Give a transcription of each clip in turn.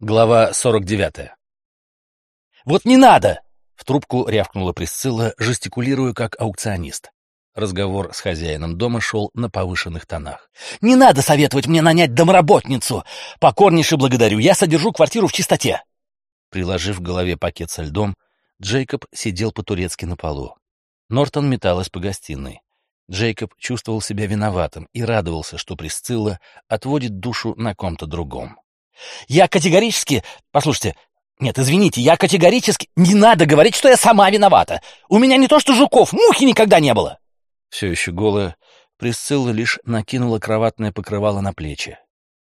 Глава 49. «Вот не надо!» — в трубку рявкнула Присцилла, жестикулируя как аукционист. Разговор с хозяином дома шел на повышенных тонах. «Не надо советовать мне нанять домработницу! Покорнейше благодарю, я содержу квартиру в чистоте!» Приложив к голове пакет со льдом, Джейкоб сидел по-турецки на полу. Нортон металась по гостиной. Джейкоб чувствовал себя виноватым и радовался, что Присцилла отводит душу на ком-то другом. Я категорически... Послушайте, нет, извините, я категорически... Не надо говорить, что я сама виновата. У меня не то что жуков, мухи никогда не было. Все еще голая, Присцилла лишь накинула кроватное покрывало на плечи.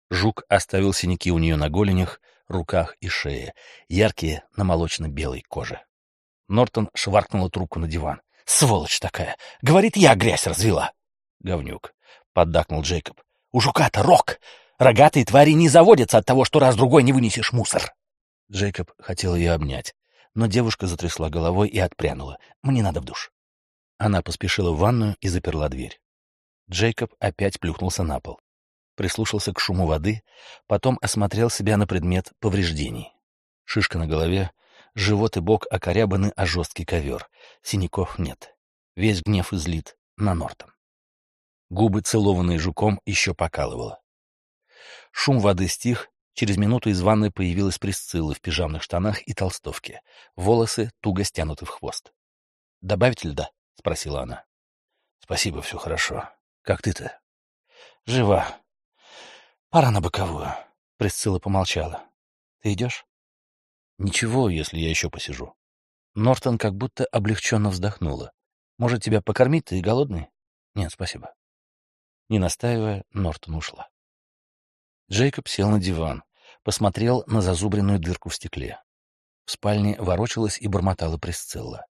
Жук оставил синяки у нее на голенях, руках и шее, яркие на молочно-белой коже. Нортон шваркнула трубку на диван. «Сволочь такая! Говорит, я грязь развела!» «Говнюк!» — поддакнул Джейкоб. «У жука-то рок! Рогатые твари не заводятся от того, что раз-другой не вынесешь мусор. Джейкоб хотел ее обнять, но девушка затрясла головой и отпрянула. «Мне надо в душ». Она поспешила в ванную и заперла дверь. Джейкоб опять плюхнулся на пол. Прислушался к шуму воды, потом осмотрел себя на предмет повреждений. Шишка на голове, живот и бок окорябаны о жесткий ковер. Синяков нет. Весь гнев излит на Нортон. Губы, целованные жуком, еще покалывало. Шум воды стих, через минуту из ванной появилась Присцилла в пижамных штанах и толстовке. Волосы туго стянуты в хвост. «Добавить льда?» — спросила она. «Спасибо, все хорошо. Как ты-то?» «Жива. Пора на боковую». Присцилла помолчала. «Ты идешь?» «Ничего, если я еще посижу». Нортон как будто облегченно вздохнула. «Может, тебя покормить? Ты голодный?» «Нет, спасибо». Не настаивая, Нортон ушла. Джейкоб сел на диван, посмотрел на зазубренную дырку в стекле. В спальне ворочалась и бормотала Присцилла.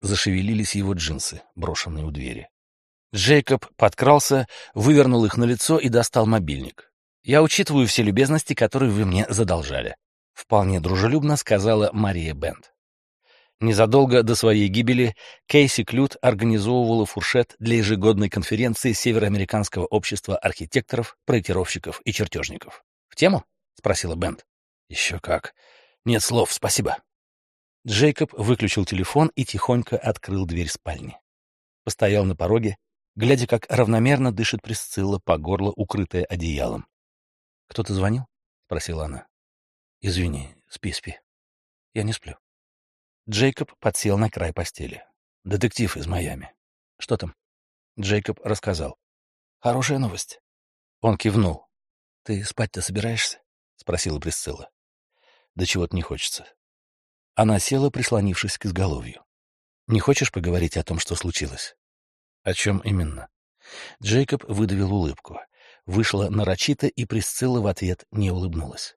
Зашевелились его джинсы, брошенные у двери. Джейкоб подкрался, вывернул их на лицо и достал мобильник. «Я учитываю все любезности, которые вы мне задолжали», — вполне дружелюбно сказала Мария Бенд. Незадолго до своей гибели Кейси Клют организовывала фуршет для ежегодной конференции Североамериканского общества архитекторов, проектировщиков и чертежников. «В тему?» — спросила Бент. «Еще как. Нет слов, спасибо». Джейкоб выключил телефон и тихонько открыл дверь спальни. Постоял на пороге, глядя, как равномерно дышит Присцилла по горло, укрытая одеялом. «Кто-то звонил?» — спросила она. «Извини, спи, спи. Я не сплю». Джейкоб подсел на край постели. «Детектив из Майами. Что там?» Джейкоб рассказал. «Хорошая новость». Он кивнул. «Ты спать-то собираешься?» — спросила Присцилла. «Да чего-то не хочется». Она села, прислонившись к изголовью. «Не хочешь поговорить о том, что случилось?» «О чем именно?» Джейкоб выдавил улыбку. Вышла нарочито, и Присцилла в ответ не улыбнулась.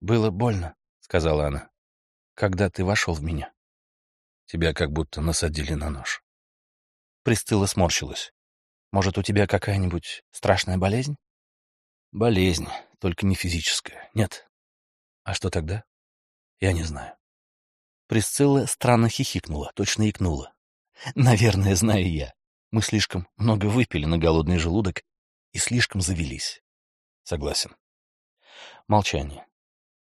«Было больно», — сказала она когда ты вошел в меня. Тебя как будто насадили на нож. Пристыла сморщилась. Может, у тебя какая-нибудь страшная болезнь? Болезнь, только не физическая. Нет. А что тогда? Я не знаю. Присцилла странно хихикнула, точно икнула. Наверное, знаю я. Мы слишком много выпили на голодный желудок и слишком завелись. Согласен. Молчание.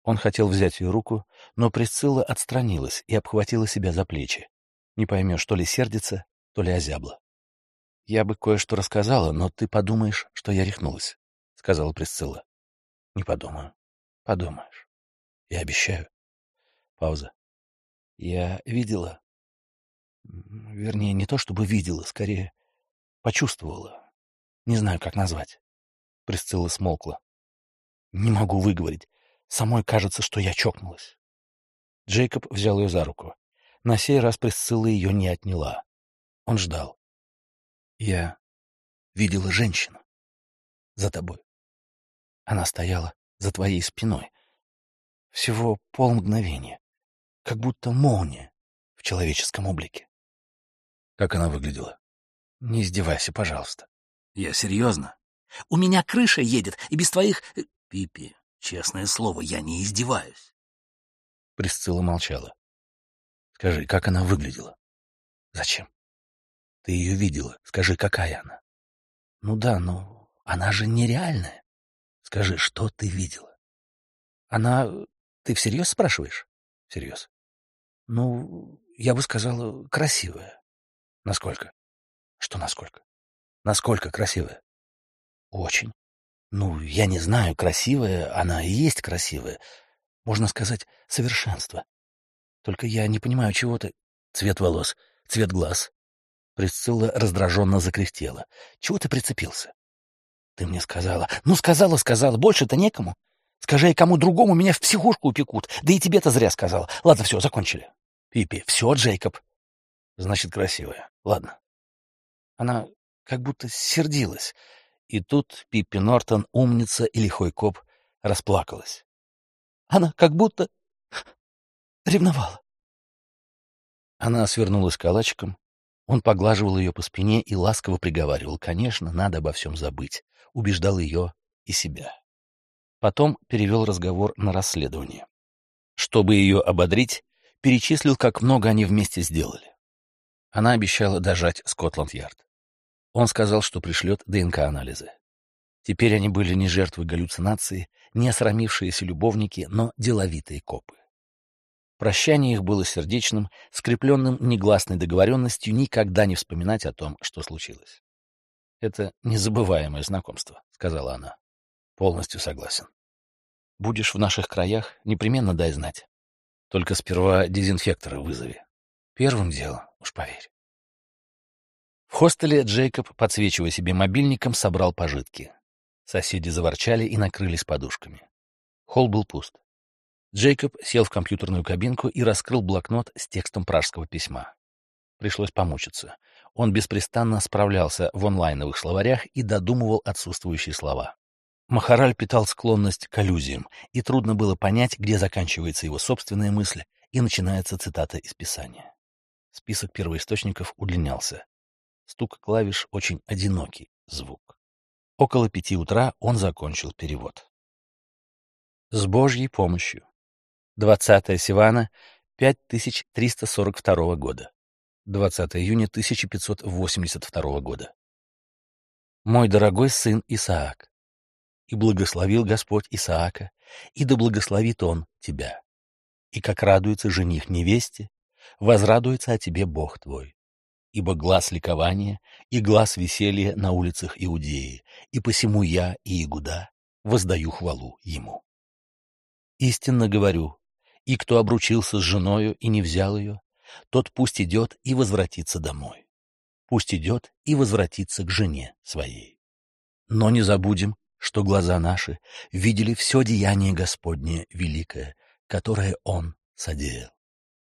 Он хотел взять ее руку, но Присцилла отстранилась и обхватила себя за плечи. Не поймешь, то ли сердится, то ли озябла. — Я бы кое-что рассказала, но ты подумаешь, что я рехнулась, — сказала Присцилла. — Не подумаю. — Подумаешь. — Я обещаю. Пауза. — Я видела. Вернее, не то чтобы видела, скорее почувствовала. Не знаю, как назвать. Присцилла смолкла. Не могу выговорить. Самой кажется, что я чокнулась. Джейкоб взял ее за руку. На сей раз Присцилла ее не отняла. Он ждал. Я видела женщину. За тобой. Она стояла за твоей спиной. Всего полмгновения. Как будто молния в человеческом облике. Как она выглядела? Не издевайся, пожалуйста. Я серьезно. У меня крыша едет, и без твоих... Э, Пипи, Честное слово, я не издеваюсь. Присцилла молчала. Скажи, как она выглядела? Зачем? Ты ее видела. Скажи, какая она? Ну да, но она же нереальная. Скажи, что ты видела? Она... Ты всерьез спрашиваешь? Всерьез. Ну, я бы сказала, красивая. Насколько? Что насколько? Насколько красивая? Очень. Ну, я не знаю, красивая, она и есть красивая. Можно сказать, совершенство. Только я не понимаю, чего ты... Цвет волос, цвет глаз. Присцилла раздраженно закряхтела. Чего ты прицепился? Ты мне сказала. Ну, сказала, сказала. Больше-то некому. Скажи, кому другому меня в психушку упекут. Да и тебе-то зря сказала. Ладно, все, закончили. Пипи, все, Джейкоб. Значит, красивая. Ладно. Она как будто сердилась. И тут Пиппи Нортон, умница и лихой коп, расплакалась. Она как будто ревновала. Она свернулась калачиком. Он поглаживал ее по спине и ласково приговаривал, конечно, надо обо всем забыть. Убеждал ее и себя. Потом перевел разговор на расследование. Чтобы ее ободрить, перечислил, как много они вместе сделали. Она обещала дожать Скотланд-Ярд. Он сказал, что пришлет ДНК-анализы. Теперь они были не жертвы галлюцинации, не осрамившиеся любовники, но деловитые копы. Прощание их было сердечным, скрепленным негласной договоренностью никогда не вспоминать о том, что случилось. «Это незабываемое знакомство», — сказала она. «Полностью согласен. Будешь в наших краях, непременно дай знать. Только сперва дезинфектора вызови. Первым делом, уж поверь». В хостеле Джейкоб, подсвечивая себе мобильником, собрал пожитки. Соседи заворчали и накрылись подушками. Холл был пуст. Джейкоб сел в компьютерную кабинку и раскрыл блокнот с текстом пражского письма. Пришлось помучиться. Он беспрестанно справлялся в онлайновых словарях и додумывал отсутствующие слова. Махараль питал склонность к аллюзиям, и трудно было понять, где заканчивается его собственная мысль и начинается цитата из Писания. Список первоисточников удлинялся. Стук клавиш — очень одинокий звук. Около пяти утра он закончил перевод. С Божьей помощью. 20 Сивана 5342 года. 20 июня 1582 года. Мой дорогой сын Исаак, и благословил Господь Исаака, и да благословит он тебя. И как радуется жених невесте, возрадуется о тебе Бог твой. Ибо глаз ликования и глаз веселья на улицах Иудеи, и посему я и Игуда воздаю хвалу ему. Истинно говорю, и кто обручился с женою и не взял ее, тот пусть идет и возвратится домой. Пусть идет и возвратится к жене своей. Но не забудем, что глаза наши видели все деяние Господне великое, которое Он содеял.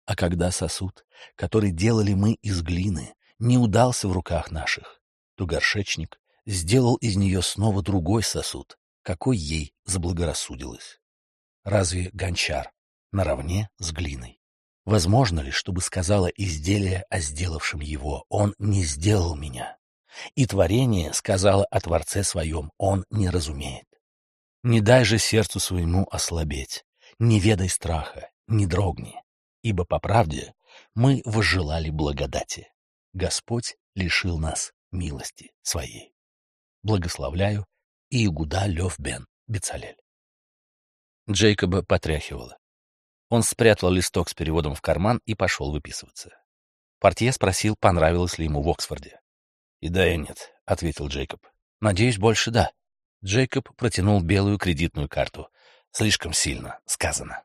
А когда сосуд, который делали мы из глины, не удался в руках наших, то горшечник сделал из нее снова другой сосуд, какой ей заблагорассудилось. Разве гончар наравне с глиной. Возможно ли, чтобы сказала изделие о сделавшем его, он не сделал меня? И творение сказала о Творце своем, он не разумеет. Не дай же сердцу своему ослабеть, не ведай страха, не дрогни, ибо по правде мы возжелали благодати. Господь лишил нас милости своей. Благословляю Иегуда Лев Бен Бецалель. Джейкоба потряхивало. Он спрятал листок с переводом в карман и пошел выписываться. Портье спросил, понравилось ли ему в Оксфорде. «И да, и нет», — ответил Джейкоб. «Надеюсь, больше да». Джейкоб протянул белую кредитную карту. «Слишком сильно сказано».